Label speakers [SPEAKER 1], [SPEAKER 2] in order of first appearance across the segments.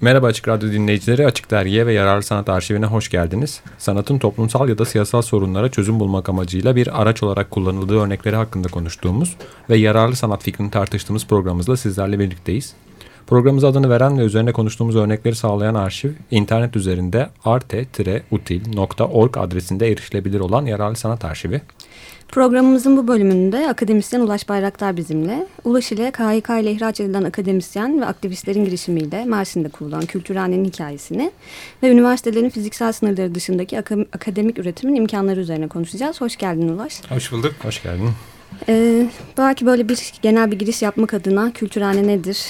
[SPEAKER 1] Merhaba Açık Radyo dinleyicileri, Açık Dergi'ye ve Yararlı Sanat Arşivine hoş geldiniz. Sanatın toplumsal ya da siyasal sorunlara çözüm bulmak amacıyla bir araç olarak kullanıldığı örnekleri hakkında konuştuğumuz ve yararlı sanat fikrini tartıştığımız programımızla sizlerle birlikteyiz. Programımıza adını veren ve üzerine konuştuğumuz örnekleri sağlayan arşiv, internet üzerinde arte-util.org adresinde erişilebilir olan Yararlı Sanat Arşivi.
[SPEAKER 2] Programımızın bu bölümünde akademisyen Ulaş Bayraktar bizimle. Ulaş ile KHK ile ihraç edilen akademisyen ve aktivistlerin girişimiyle Mersin'de kurulan Kültürhanenin hikayesini ve üniversitelerin fiziksel sınırları dışındaki akademik üretimin imkanları üzerine konuşacağız. Hoş geldin Ulaş.
[SPEAKER 1] Hoş bulduk. Hoş geldin.
[SPEAKER 2] Ee, belki böyle bir genel bir giriş yapmak adına Kültürhane nedir?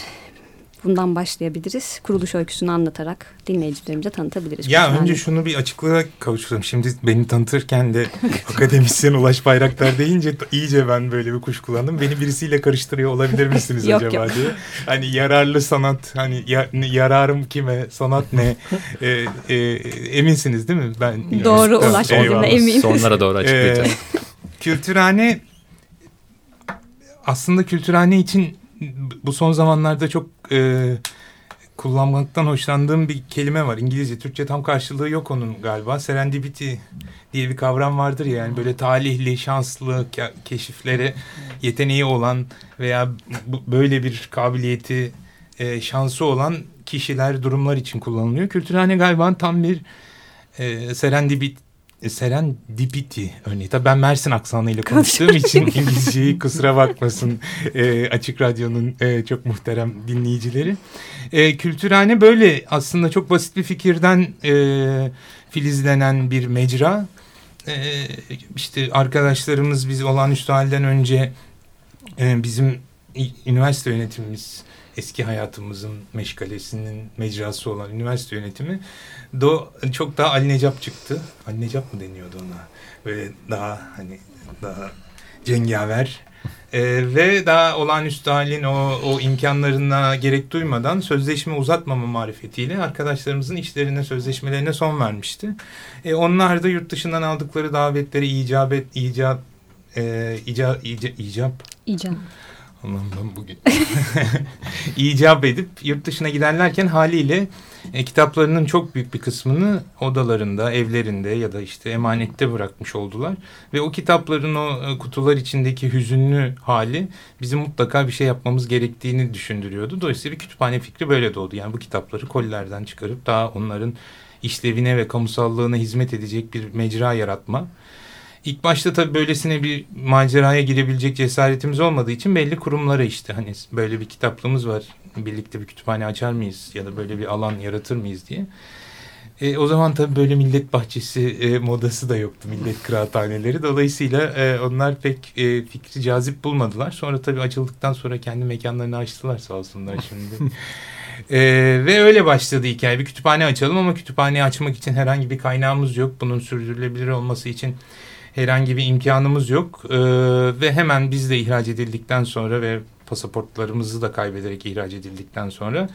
[SPEAKER 2] Bundan başlayabiliriz. Kuruluş öyküsünü anlatarak dinleyicilerimize tanıtabiliriz.
[SPEAKER 3] Ya önce şunu bir açıklığa kavuşturalım. Şimdi beni tanıtırken de akademisyen Ulaş Bayraktar deyince iyice ben böyle bir kuş kullandım. Beni birisiyle karıştırıyor olabilir misiniz
[SPEAKER 2] yok,
[SPEAKER 3] acaba
[SPEAKER 2] yok.
[SPEAKER 3] diye. Hani yararlı sanat, hani ya, yararım kime, sanat ne? e, e, eminsiniz değil mi?
[SPEAKER 2] Ben Doğru Ulaş olduğuna eminim.
[SPEAKER 1] Sonlara doğru açıklayacağım.
[SPEAKER 3] E, kültürhane aslında kültürhane için bu son zamanlarda çok e, kullanmaktan hoşlandığım bir kelime var. İngilizce, Türkçe tam karşılığı yok onun galiba. Serendipity diye bir kavram vardır ya. Yani böyle talihli, şanslı, ke keşiflere yeteneği olan veya böyle bir kabiliyeti, e, şansı olan kişiler, durumlar için kullanılıyor. Kültürhane galiba tam bir e, serendipity e, Seren Dipiti örneği. Tabii ben Mersin aksanıyla konuştuğum için İngilizceyi kusura bakmasın e, Açık Radyo'nun e, çok muhterem dinleyicileri. E, kültürhane böyle aslında çok basit bir fikirden e, filizlenen bir mecra. E, işte arkadaşlarımız biz olağanüstü halden önce e, bizim üniversite yönetimimiz eski hayatımızın meşgalesinin mecrası olan üniversite yönetimi do çok daha Ali Necap çıktı. Ali Necap mı deniyordu ona? Böyle daha hani daha cengaver ee, ve daha olağanüstü halin o, o imkanlarına gerek duymadan sözleşme uzatmama marifetiyle arkadaşlarımızın işlerine, sözleşmelerine son vermişti. Ee, onlar da yurt dışından aldıkları davetleri icabet, icap, e, ica, ica, icap,
[SPEAKER 2] icap.
[SPEAKER 3] Allah'ım bugün icap edip yurt dışına giderlerken haliyle e, kitaplarının çok büyük bir kısmını odalarında, evlerinde ya da işte emanette bırakmış oldular. Ve o kitapların o e, kutular içindeki hüzünlü hali bizim mutlaka bir şey yapmamız gerektiğini düşündürüyordu. Dolayısıyla kütüphane fikri böyle doğdu. Yani bu kitapları kolilerden çıkarıp daha onların işlevine ve kamusallığına hizmet edecek bir mecra yaratma İlk başta tabii böylesine bir maceraya girebilecek cesaretimiz olmadığı için belli kurumlara işte hani böyle bir kitaplığımız var birlikte bir kütüphane açar mıyız ya da böyle bir alan yaratır mıyız diye. E, o zaman tabii böyle millet bahçesi e, modası da yoktu millet kıraathaneleri. Dolayısıyla e, onlar pek e, fikri cazip bulmadılar. Sonra tabii açıldıktan sonra kendi mekanlarını açtılar sağ olsunlar şimdi. e, ve öyle başladı hikaye. Bir kütüphane açalım ama kütüphane açmak için herhangi bir kaynağımız yok. Bunun sürdürülebilir olması için herhangi bir imkanımız yok e, ve hemen biz de ihraç edildikten sonra ve pasaportlarımızı da kaybederek ihraç edildikten sonra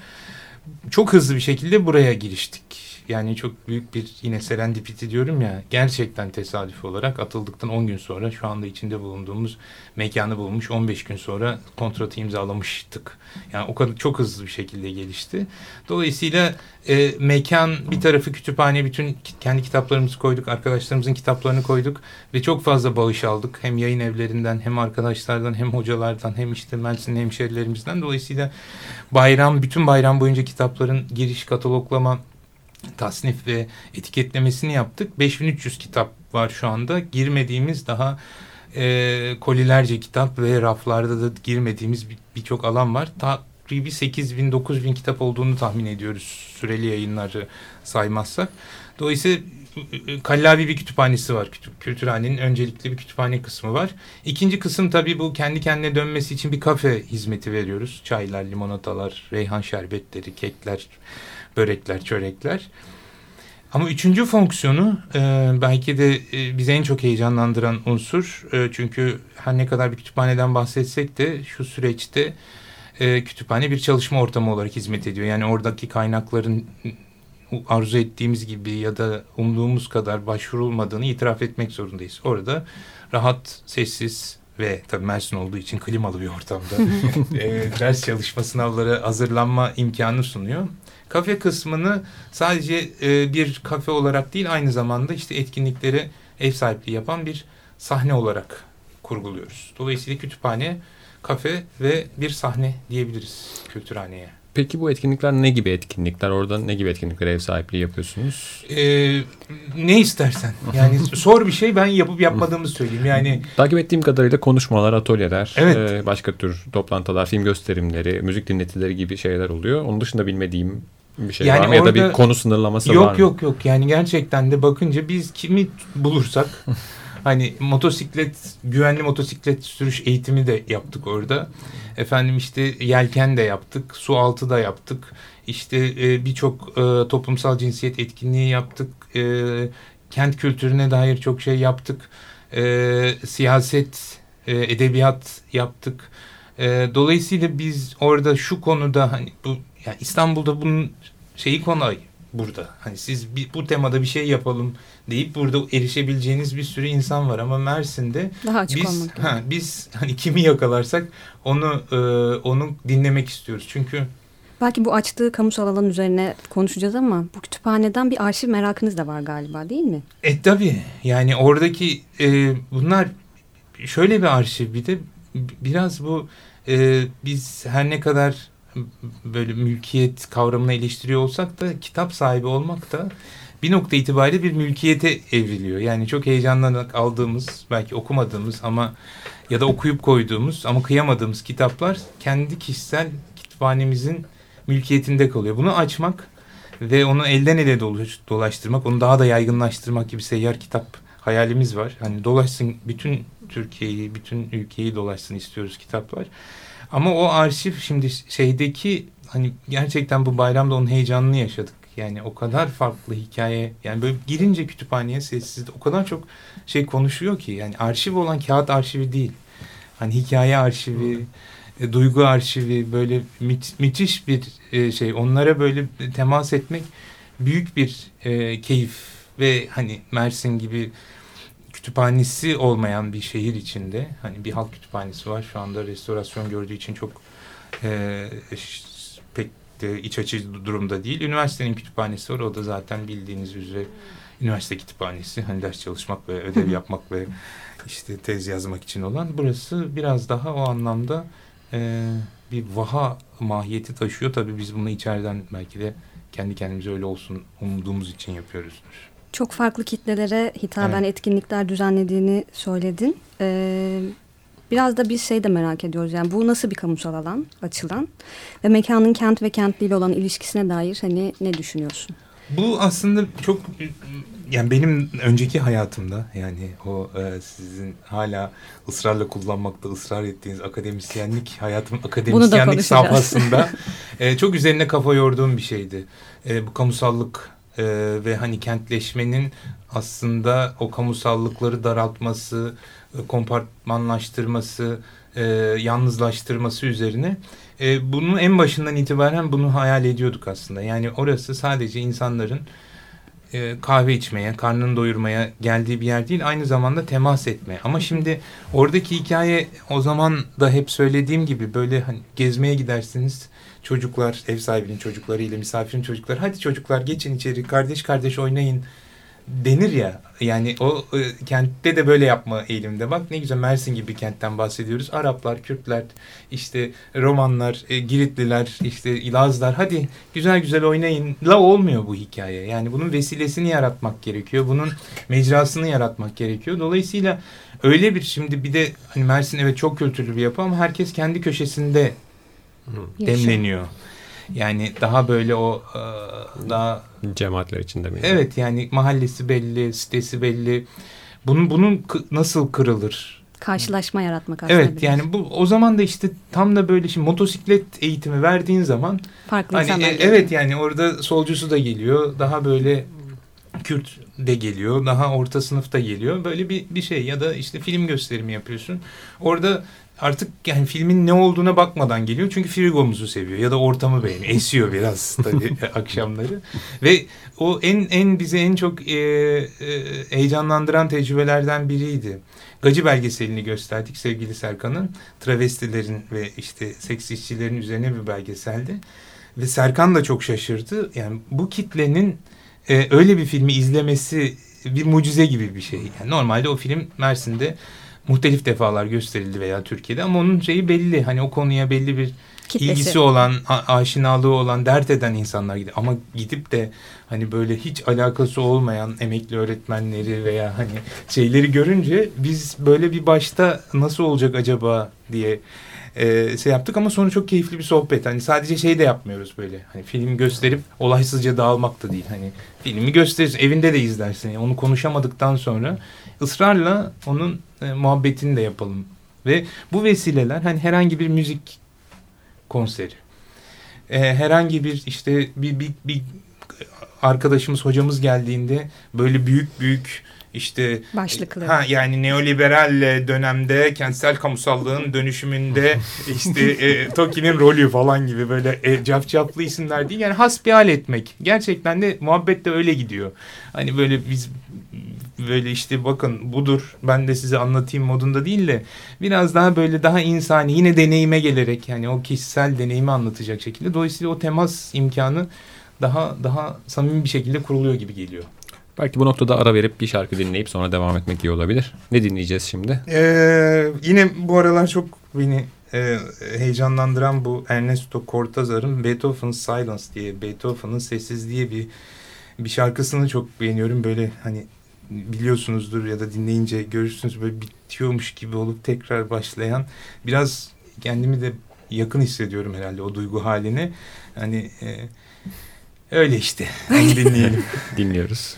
[SPEAKER 3] çok hızlı bir şekilde buraya giriştik. Yani çok büyük bir yine serendipiti diyorum ya gerçekten tesadüf olarak atıldıktan 10 gün sonra şu anda içinde bulunduğumuz mekanı bulmuş 15 gün sonra kontratı imzalamıştık. Yani o kadar çok hızlı bir şekilde gelişti. Dolayısıyla e, mekan bir tarafı kütüphane bütün kendi kitaplarımızı koyduk arkadaşlarımızın kitaplarını koyduk ve çok fazla bağış aldık. Hem yayın evlerinden hem arkadaşlardan hem hocalardan hem işte Mersin hemşerilerimizden. Dolayısıyla bayram bütün bayram boyunca kitapların giriş kataloglama tasnif ve etiketlemesini yaptık. 5300 kitap var şu anda. Girmediğimiz daha e, kolilerce kitap ve raflarda da girmediğimiz birçok bir alan var. Takribi 8000 9000 kitap olduğunu tahmin ediyoruz süreli yayınları saymazsak. Dolayısıyla kallavi bir kütüphanesi var. Kültürhanenin öncelikli bir kütüphane kısmı var. İkinci kısım tabii bu kendi kendine dönmesi için bir kafe hizmeti veriyoruz. Çaylar, limonatalar, reyhan şerbetleri, kekler, börekler, çörekler. Ama üçüncü fonksiyonu e, belki de e, bizi en çok heyecanlandıran unsur. E, çünkü her ne kadar bir kütüphaneden bahsetsek de şu süreçte e, kütüphane bir çalışma ortamı olarak hizmet ediyor. Yani oradaki kaynakların arzu ettiğimiz gibi ya da umduğumuz kadar başvurulmadığını itiraf etmek zorundayız. Orada rahat, sessiz ve tabii Mersin olduğu için klimalı bir ortamda e, ders çalışma sınavları hazırlanma imkanı sunuyor. Kafe kısmını sadece e, bir kafe olarak değil aynı zamanda işte etkinlikleri ev sahipliği yapan bir sahne olarak kurguluyoruz. Dolayısıyla kütüphane, kafe ve bir sahne diyebiliriz kültürhaneye.
[SPEAKER 1] Peki bu etkinlikler ne gibi etkinlikler? Orada ne gibi etkinlikler ev sahipliği yapıyorsunuz?
[SPEAKER 3] Ee, ne istersen. Yani sor bir şey ben yapıp yapmadığımı söyleyeyim. Yani
[SPEAKER 1] Takip ettiğim kadarıyla konuşmalar, atölyeler,
[SPEAKER 3] Evet.
[SPEAKER 1] e, başka tür toplantılar, film gösterimleri, müzik dinletileri gibi şeyler oluyor. Onun dışında bilmediğim bir şey
[SPEAKER 3] Yani
[SPEAKER 1] var mı? Ya da bir
[SPEAKER 3] orada-
[SPEAKER 1] konu sınırlaması var
[SPEAKER 3] yok
[SPEAKER 1] mı?
[SPEAKER 3] yok yok. Yani gerçekten de bakınca biz kimi bulursak hani motosiklet, güvenli motosiklet sürüş eğitimi de yaptık orada. Efendim işte yelken de yaptık, su altı da yaptık. İşte e, birçok e, toplumsal cinsiyet etkinliği yaptık. E, kent kültürüne dair çok şey yaptık. E, siyaset, e, edebiyat yaptık. E, dolayısıyla biz orada şu konuda hani bu yani İstanbul'da bunun şeyi kolay burada. Hani siz bir, bu temada bir şey yapalım deyip burada erişebileceğiniz bir sürü insan var ama Mersin'de
[SPEAKER 2] Daha
[SPEAKER 3] biz ha, biz hani kimi yakalarsak onu e, onu dinlemek istiyoruz. Çünkü
[SPEAKER 2] Belki bu açtığı kamusal alan üzerine konuşacağız ama bu kütüphaneden bir arşiv merakınız da var galiba değil mi?
[SPEAKER 3] E tabii yani oradaki e, bunlar şöyle bir arşiv bir de biraz bu e, biz her ne kadar böyle mülkiyet kavramını eleştiriyor olsak da kitap sahibi olmak da bir nokta itibariyle bir mülkiyete evriliyor. Yani çok heyecanlanarak aldığımız belki okumadığımız ama ya da okuyup koyduğumuz ama kıyamadığımız kitaplar kendi kişisel kütüphanemizin mülkiyetinde kalıyor. Bunu açmak ve onu elden ele dolaş- dolaştırmak, onu daha da yaygınlaştırmak gibi seyyar kitap hayalimiz var. Hani dolaşsın bütün Türkiye'yi, bütün ülkeyi dolaşsın istiyoruz kitaplar. Ama o arşiv şimdi şeydeki hani gerçekten bu bayramda onun heyecanını yaşadık. Yani o kadar farklı hikaye yani böyle girince kütüphaneye sessiz o kadar çok şey konuşuyor ki yani arşiv olan kağıt arşivi değil. Hani hikaye arşivi, e, duygu arşivi böyle mü- müthiş bir e, şey. Onlara böyle temas etmek büyük bir e, keyif ve hani Mersin gibi kütüphanesi olmayan bir şehir içinde hani bir halk kütüphanesi var şu anda restorasyon gördüğü için çok e, pek de iç açıcı durumda değil. Üniversitenin kütüphanesi var o da zaten bildiğiniz üzere üniversite kütüphanesi hani ders çalışmak ve ödev yapmak ve işte tez yazmak için olan burası biraz daha o anlamda e, bir vaha mahiyeti taşıyor. Tabii biz bunu içeriden belki de kendi kendimize öyle olsun umduğumuz için yapıyoruzdur.
[SPEAKER 2] Çok farklı kitlelere hitaben
[SPEAKER 3] Evet.
[SPEAKER 2] etkinlikler düzenlediğini söyledin. Ee, biraz da biz şey de merak ediyoruz. Yani bu nasıl bir kamusal alan açılan ve mekanın kent ve kentliyle olan ilişkisine dair hani ne düşünüyorsun?
[SPEAKER 3] Bu aslında çok yani benim önceki hayatımda yani o e, sizin hala ısrarla kullanmakta ısrar ettiğiniz akademisyenlik hayatım akademisyenlik safhasında e, çok üzerine kafa yorduğum bir şeydi. E, bu kamusallık e, ve hani kentleşmenin aslında o kamusallıkları daraltması, e, kompartmanlaştırması, e, yalnızlaştırması üzerine e, bunun en başından itibaren bunu hayal ediyorduk aslında. Yani orası sadece insanların e, kahve içmeye, karnını doyurmaya geldiği bir yer değil, aynı zamanda temas etmeye. Ama şimdi oradaki hikaye o zaman da hep söylediğim gibi böyle hani gezmeye gidersiniz. Çocuklar, ev sahibinin çocuklarıyla misafirin çocuklar, hadi çocuklar geçin içeri, kardeş kardeş oynayın denir ya. Yani o e, kentte de böyle yapma eğilimde. Bak ne güzel Mersin gibi bir kentten bahsediyoruz. Araplar, Kürtler, işte Romanlar, e, Giritliler, işte Lazlar hadi güzel güzel oynayın. La olmuyor bu hikaye. Yani bunun vesilesini yaratmak gerekiyor. Bunun mecrasını yaratmak gerekiyor. Dolayısıyla öyle bir şimdi bir de hani Mersin evet çok kültürlü bir yapı ama herkes kendi köşesinde demleniyor. Yani daha böyle o e, daha
[SPEAKER 1] Cemaatler içinde mi?
[SPEAKER 3] Evet yani mahallesi belli, sitesi belli. Bunun bunun nasıl kırılır?
[SPEAKER 2] Karşılaşma yaratmak aslında.
[SPEAKER 3] Evet
[SPEAKER 2] biraz.
[SPEAKER 3] yani bu o zaman da işte tam da böyle şimdi motosiklet eğitimi verdiğin zaman
[SPEAKER 2] farklı
[SPEAKER 3] hani
[SPEAKER 2] insanlar
[SPEAKER 3] e,
[SPEAKER 2] geliyor.
[SPEAKER 3] evet yani orada solcusu da geliyor. Daha böyle Kürt de geliyor. Daha orta sınıf da geliyor. Böyle bir bir şey ya da işte film gösterimi yapıyorsun. Orada artık yani filmin ne olduğuna bakmadan geliyor. Çünkü frigomuzu seviyor ya da ortamı beğeniyor. Esiyor biraz tabii akşamları. Ve o en en bizi en çok e, e, heyecanlandıran tecrübelerden biriydi. Gacı belgeselini gösterdik sevgili Serkan'ın. Travestilerin ve işte seks işçilerin üzerine bir belgeseldi. ve Serkan da çok şaşırdı. Yani bu kitlenin e, öyle bir filmi izlemesi bir mucize gibi bir şey. Yani normalde o film Mersin'de muhtelif defalar gösterildi veya Türkiye'de ama onun şeyi belli. Hani o konuya belli bir Kitlesi. ilgisi olan, aşinalığı olan, dert eden insanlar gidiyor. Ama gidip de hani böyle hiç alakası olmayan emekli öğretmenleri veya hani şeyleri görünce biz böyle bir başta nasıl olacak acaba diye e, şey yaptık ama sonra çok keyifli bir sohbet. Hani sadece şey de yapmıyoruz böyle. Hani film gösterip olaysızca dağılmak da değil. Hani filmi gösterirsin, evinde de izlersin. Yani onu konuşamadıktan sonra ısrarla onun e, muhabbetini de yapalım. Ve bu vesileler hani herhangi bir müzik konseri. E, herhangi bir işte bir, bir, bir arkadaşımız hocamız geldiğinde böyle büyük büyük işte
[SPEAKER 2] başlıklı.
[SPEAKER 3] Ha yani neoliberal dönemde kentsel kamusallığın dönüşümünde işte e, Toki'nin rolü falan gibi böyle e, cafcaflı isimler değil. Yani hasbihal etmek. Gerçekten de muhabbet de öyle gidiyor. Hani böyle biz böyle işte bakın budur ben de size anlatayım modunda değil de biraz daha böyle daha insani yine deneyime gelerek yani o kişisel deneyimi anlatacak şekilde dolayısıyla o temas imkanı daha daha samimi bir şekilde kuruluyor gibi geliyor.
[SPEAKER 1] Belki bu noktada ara verip bir şarkı dinleyip sonra devam etmek iyi olabilir. Ne dinleyeceğiz şimdi?
[SPEAKER 3] Ee, yine bu aralar çok beni e, heyecanlandıran bu Ernesto Cortazar'ın Beethoven's Silence diye Beethoven'ın sessizliği bir bir şarkısını çok beğeniyorum. Böyle hani biliyorsunuzdur ya da dinleyince görürsünüz böyle bitiyormuş gibi olup tekrar başlayan biraz kendimi de yakın hissediyorum herhalde o duygu haline. Hani e, öyle işte. Hani dinleyelim.
[SPEAKER 1] Dinliyoruz.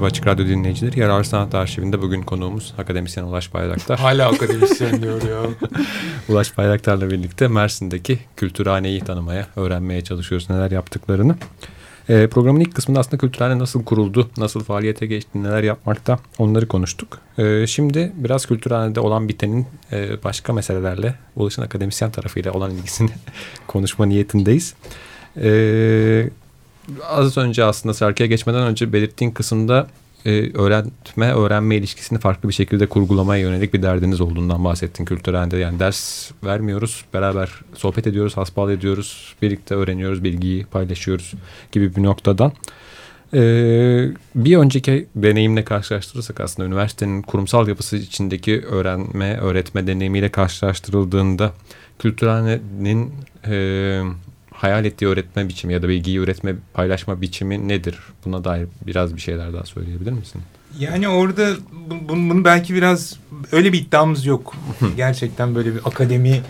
[SPEAKER 1] Merhaba Açık Radyo dinleyicileri. Yararlı Sanat Arşivinde bugün konuğumuz akademisyen Ulaş Bayraktar.
[SPEAKER 3] Hala akademisyen diyor ya.
[SPEAKER 1] Ulaş Bayraktar'la birlikte Mersin'deki kültürhaneyi tanımaya, öğrenmeye çalışıyoruz neler yaptıklarını. E, programın ilk kısmında aslında kültürhane nasıl kuruldu, nasıl faaliyete geçti, neler yapmakta onları konuştuk. E, şimdi biraz kültürhanede olan bitenin e, başka meselelerle, Ulaş'ın akademisyen tarafıyla olan ilgisini konuşma niyetindeyiz. E, az önce aslında şarkıya geçmeden önce belirttiğin kısımda e, öğretme öğrenme ilişkisini farklı bir şekilde kurgulamaya yönelik bir derdiniz olduğundan bahsettin kültürelde. Yani ders vermiyoruz, beraber sohbet ediyoruz, hasbihal ediyoruz, birlikte öğreniyoruz, bilgiyi paylaşıyoruz gibi bir noktadan. Ee, bir önceki deneyimle karşılaştırırsak aslında üniversitenin kurumsal yapısı içindeki öğrenme, öğretme deneyimiyle karşılaştırıldığında kültürhanenin e, hayal ettiği öğretme biçimi ya da bilgiyi üretme, paylaşma biçimi nedir? Buna dair biraz bir şeyler daha söyleyebilir misin?
[SPEAKER 3] Yani orada bunu, bunu belki biraz öyle bir iddiamız yok. Gerçekten böyle bir akademi,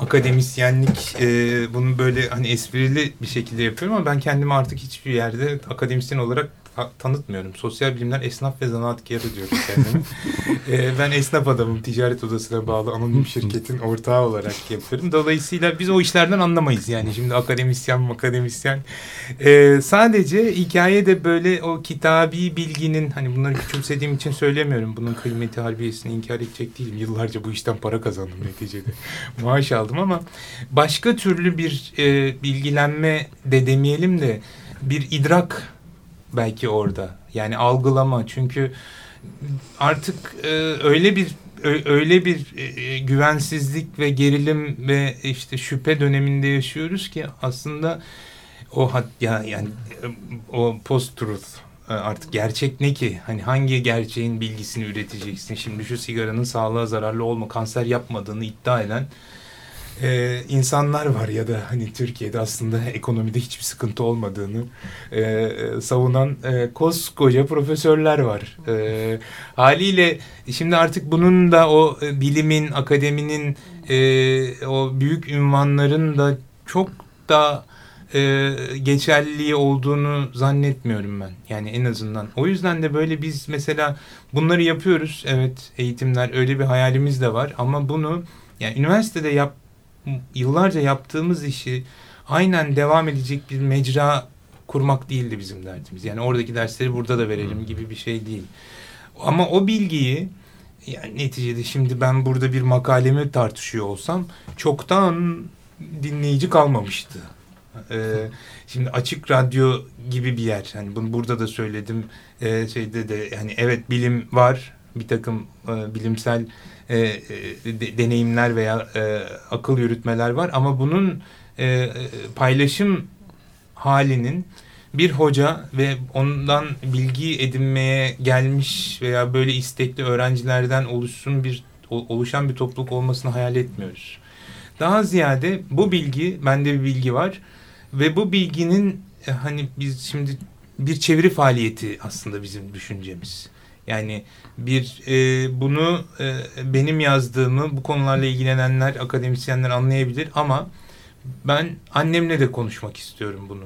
[SPEAKER 3] akademisyenlik e, bunu böyle hani esprili bir şekilde yapıyorum ama ben kendimi artık hiçbir yerde akademisyen olarak tanıtmıyorum. Sosyal bilimler esnaf ve zanaatkarı diyorum kendimi. ee, ben esnaf adamım. Ticaret odasına bağlı anonim şirketin ortağı olarak yapıyorum. Dolayısıyla biz o işlerden anlamayız. Yani şimdi akademisyen akademisyen. Ee, sadece hikayede böyle o kitabi bilginin hani bunları küçümsediğim için söylemiyorum. Bunun kıymeti harbiyesini inkar edecek değilim. Yıllarca bu işten para kazandım neticede. Maaş aldım ama başka türlü bir e, bilgilenme de demeyelim de bir idrak belki orada. Yani algılama çünkü artık e, öyle bir öyle bir e, güvensizlik ve gerilim ve işte şüphe döneminde yaşıyoruz ki aslında o hat ya yani e, o post truth e, artık gerçek ne ki? Hani hangi gerçeğin bilgisini üreteceksin? Şimdi şu sigaranın sağlığa zararlı olma, kanser yapmadığını iddia eden e, insanlar var ya da hani Türkiye'de aslında ekonomide hiçbir sıkıntı olmadığını e, savunan e, koskoca profesörler var. E, haliyle şimdi artık bunun da o e, bilimin, akademinin e, o büyük ünvanların da çok da e, geçerliliği olduğunu zannetmiyorum ben. Yani en azından. O yüzden de böyle biz mesela bunları yapıyoruz. Evet eğitimler öyle bir hayalimiz de var ama bunu yani üniversitede yap yıllarca yaptığımız işi aynen devam edecek bir mecra kurmak değildi bizim derdimiz. Yani oradaki dersleri burada da verelim gibi bir şey değil. Ama o bilgiyi yani neticede şimdi ben burada bir makalemi tartışıyor olsam çoktan dinleyici kalmamıştı. Ee, şimdi açık radyo gibi bir yer. Hani bunu burada da söyledim. Ee, şeyde de yani evet bilim var. Bir takım e, bilimsel e, e, de, deneyimler veya e, akıl yürütmeler var ama bunun e, paylaşım halinin bir hoca ve ondan bilgi edinmeye gelmiş veya böyle istekli öğrencilerden oluşsun bir oluşan bir topluluk olmasını hayal etmiyoruz. Daha ziyade bu bilgi, bende bir bilgi var ve bu bilginin e, hani biz şimdi bir çeviri faaliyeti aslında bizim düşüncemiz. Yani bir e, bunu e, benim yazdığımı bu konularla ilgilenenler, akademisyenler anlayabilir ama ben annemle de konuşmak istiyorum bunu.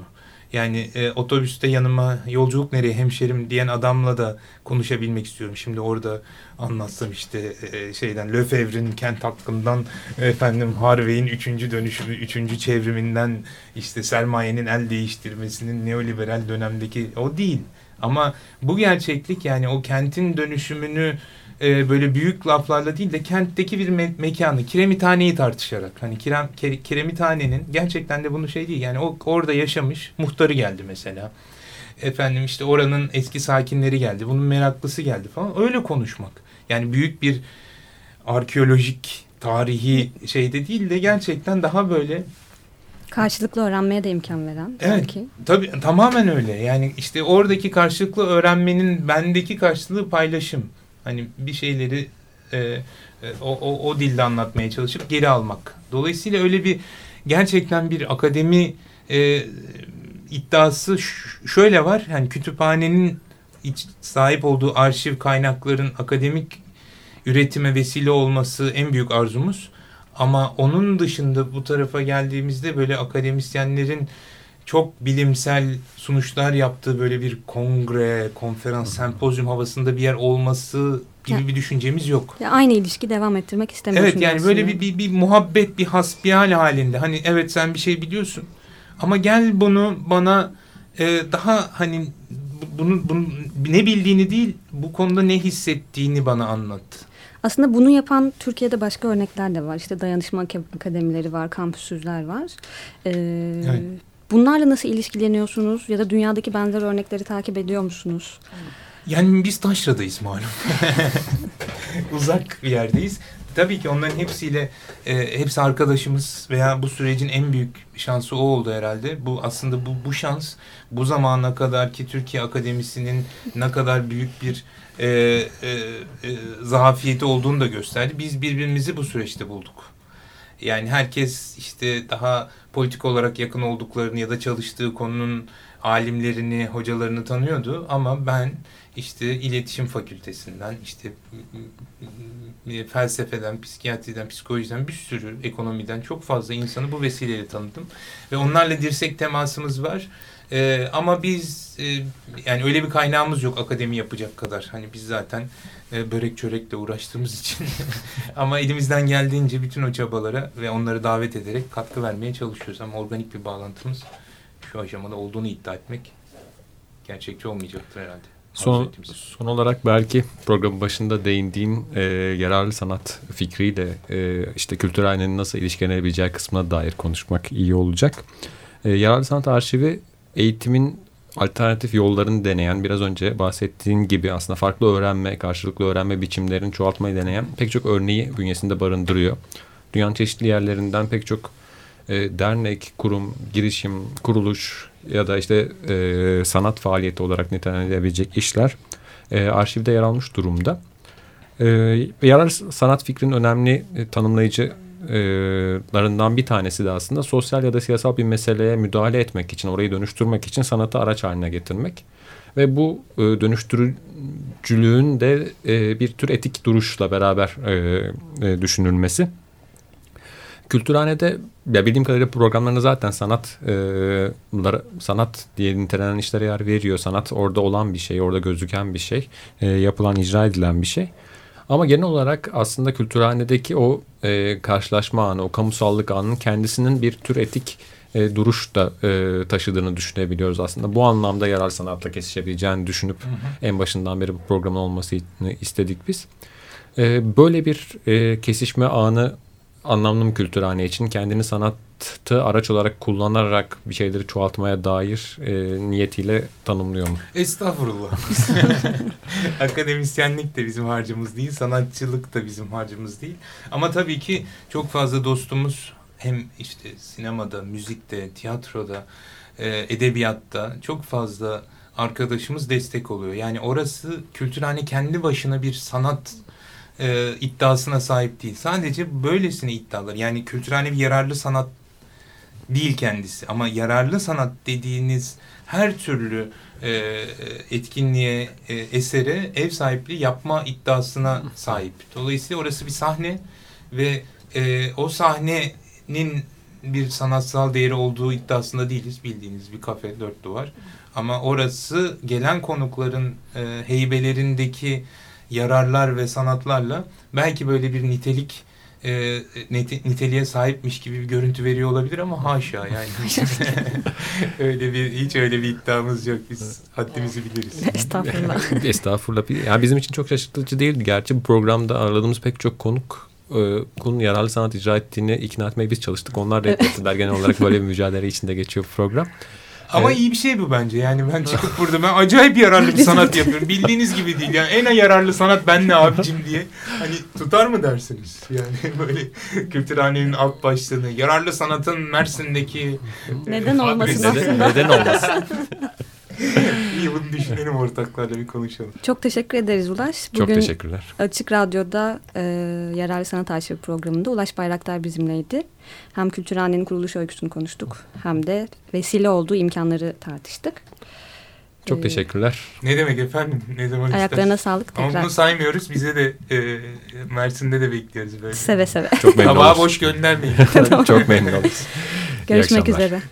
[SPEAKER 3] Yani e, otobüste yanıma yolculuk nereye hemşerim diyen adamla da konuşabilmek istiyorum. Şimdi orada anlatsam işte e, şeyden Lefebvre'nin kent hakkından efendim Harvey'in üçüncü dönüşümü, üçüncü çevriminden işte sermayenin el değiştirmesinin neoliberal dönemdeki o değil. Ama bu gerçeklik yani o kentin dönüşümünü e, böyle büyük laflarla değil de kentteki bir me mekanı, kiremithaneyi tartışarak. Hani kirem, kere, kiremithanenin gerçekten de bunu şey değil. Yani o orada yaşamış muhtarı geldi mesela. Efendim işte oranın eski sakinleri geldi. Bunun meraklısı geldi falan. Öyle konuşmak. Yani büyük bir arkeolojik, tarihi şeyde değil de gerçekten daha böyle
[SPEAKER 2] Karşılıklı öğrenmeye de imkan veren.
[SPEAKER 3] Evet. Belki. Tabii tamamen öyle. Yani işte oradaki karşılıklı öğrenmenin bendeki karşılığı paylaşım. Hani bir şeyleri e, e, o, o, o dilde anlatmaya çalışıp geri almak. Dolayısıyla öyle bir gerçekten bir akademi e, iddiası şöyle var. Yani kütüphanenin iç, sahip olduğu arşiv kaynakların akademik üretime vesile olması en büyük arzumuz. Ama onun dışında bu tarafa geldiğimizde böyle akademisyenlerin çok bilimsel sunuşlar yaptığı böyle bir kongre, konferans, sempozyum havasında bir yer olması gibi ya, bir düşüncemiz yok.
[SPEAKER 2] Ya aynı ilişki devam ettirmek istemiyorsun.
[SPEAKER 3] Evet yani böyle bir, bir, bir muhabbet, bir hasbihal halinde. Hani evet sen bir şey biliyorsun ama gel bunu bana e, daha hani bunu, bunu ne bildiğini değil bu konuda ne hissettiğini bana anlat.
[SPEAKER 2] Aslında bunu yapan Türkiye'de başka örnekler de var. İşte dayanışma akademileri var, kampüsüzler var. Ee, evet. Bunlarla nasıl ilişkileniyorsunuz ya da dünyadaki benzer örnekleri takip ediyor musunuz?
[SPEAKER 3] Yani biz Taşra'dayız malum. Uzak bir yerdeyiz. Tabii ki onların hepsiyle e, hepsi arkadaşımız veya bu sürecin en büyük şansı o oldu herhalde. Bu aslında bu, bu şans bu zamana kadar ki Türkiye Akademisi'nin ne kadar büyük bir e, e, e, zafiyeti olduğunu da gösterdi. Biz birbirimizi bu süreçte bulduk. Yani herkes işte daha politik olarak yakın olduklarını ya da çalıştığı konunun alimlerini, hocalarını tanıyordu ama ben işte iletişim fakültesinden, işte felsefeden, psikiyatriden, psikolojiden bir sürü ekonomiden çok fazla insanı bu vesileyle tanıdım. Ve onlarla dirsek temasımız var. Ee, ama biz e, yani öyle bir kaynağımız yok akademi yapacak kadar. Hani biz zaten e, börek çörekle uğraştığımız için ama elimizden geldiğince bütün o çabalara ve onları davet ederek katkı vermeye çalışıyoruz. Ama organik bir bağlantımız şu aşamada olduğunu iddia etmek gerçekçi olmayacaktır herhalde.
[SPEAKER 1] Son, son olarak belki programın başında değindiğin e, yararlı sanat fikriyle e, işte kültür aynenin nasıl ilişkilenebileceği kısmına dair konuşmak iyi olacak. E, yararlı sanat arşivi eğitimin alternatif yollarını deneyen, biraz önce bahsettiğin gibi aslında farklı öğrenme, karşılıklı öğrenme biçimlerini çoğaltmayı deneyen pek çok örneği bünyesinde barındırıyor. Dünyanın çeşitli yerlerinden pek çok e, dernek, kurum, girişim, kuruluş ya da işte e, sanat faaliyeti olarak nitelendirilebilecek işler e, arşivde yer almış durumda. E, yarar sanat fikrinin önemli e, tanımlayıcılarından bir tanesi de aslında sosyal ya da siyasal bir meseleye müdahale etmek için, orayı dönüştürmek için sanatı araç haline getirmek. Ve bu e, dönüştürücülüğün de e, bir tür etik duruşla beraber e, e, düşünülmesi. Kültürhanede ya bildiğim kadarıyla programlarında zaten sanat e, sanat diye nitelenen işlere yer veriyor. Sanat orada olan bir şey, orada gözüken bir şey, e, yapılan, icra edilen bir şey. Ama genel olarak aslında kültürhanedeki o e, karşılaşma anı, o kamusallık anının kendisinin bir tür etik e, duruş da e, taşıdığını düşünebiliyoruz aslında. Bu anlamda yarar sanatla kesişebileceğini düşünüp hı hı. en başından beri bu programın olmasını istedik biz. E, böyle bir e, kesişme anı anlamlı mı kültürhane için kendini sanatı araç olarak kullanarak bir şeyleri çoğaltmaya dair e, niyetiyle tanımlıyor mu?
[SPEAKER 3] Estağfurullah. Akademisyenlik de bizim harcımız değil, sanatçılık da bizim harcımız değil. Ama tabii ki çok fazla dostumuz hem işte sinemada, müzikte, tiyatroda, e, edebiyatta çok fazla arkadaşımız destek oluyor. Yani orası kültürhane kendi başına bir sanat e, iddiasına sahip değil. Sadece böylesine iddialar. Yani kültürel bir yararlı sanat değil kendisi. Ama yararlı sanat dediğiniz her türlü e, etkinliğe, e, esere ev sahipliği yapma iddiasına sahip. Dolayısıyla orası bir sahne ve e, o sahnenin bir sanatsal değeri olduğu iddiasında değiliz. Bildiğiniz bir kafe, dört duvar. Ama orası gelen konukların e, heybelerindeki yararlar ve sanatlarla belki böyle bir nitelik e, niteliğe sahipmiş gibi bir görüntü veriyor olabilir ama haşa yani öyle bir hiç öyle bir iddiamız yok biz haddimizi biliriz.
[SPEAKER 2] Estağfurullah.
[SPEAKER 1] Estağfurullah. Yani bizim için çok şaşırtıcı değildi. Gerçi bu programda ağırladığımız pek çok konuk e, kulun yararlı sanat icra ettiğini ikna etmeye biz çalıştık. Onlar reddettiler. Genel olarak böyle bir mücadele içinde geçiyor bu program.
[SPEAKER 3] Ama evet. iyi bir şey bu bence. Yani ben çıkıp burada ben acayip yararlı bir sanat yapıyorum. Bildiğiniz gibi değil. Yani en yararlı sanat ben ne abicim diye. Hani tutar mı dersiniz? Yani böyle kültürhanenin alt başlığını. Yararlı sanatın Mersin'deki
[SPEAKER 2] neden olmasın
[SPEAKER 1] neden, neden olmasın?
[SPEAKER 3] İyi bunu düşünelim ortaklarla bir konuşalım.
[SPEAKER 2] Çok teşekkür ederiz Ulaş.
[SPEAKER 1] Bugün Çok teşekkürler.
[SPEAKER 2] Açık Radyo'da e, Yararlı Sanat Arşivi programında Ulaş Bayraktar bizimleydi. Hem Kültürhanenin kuruluş öyküsünü konuştuk hem de vesile olduğu imkanları tartıştık.
[SPEAKER 1] Çok ee, teşekkürler.
[SPEAKER 3] Ne demek efendim? Ne zaman
[SPEAKER 2] Ayaklarına ister. sağlık
[SPEAKER 3] tekrar. Ama bunu saymıyoruz. Bize de e, Mersin'de de bekliyoruz böyle.
[SPEAKER 2] Seve seve.
[SPEAKER 1] Çok memnun
[SPEAKER 3] oluruz. boş göndermeyin.
[SPEAKER 1] Çok memnun oluruz.
[SPEAKER 2] Görüşmek üzere.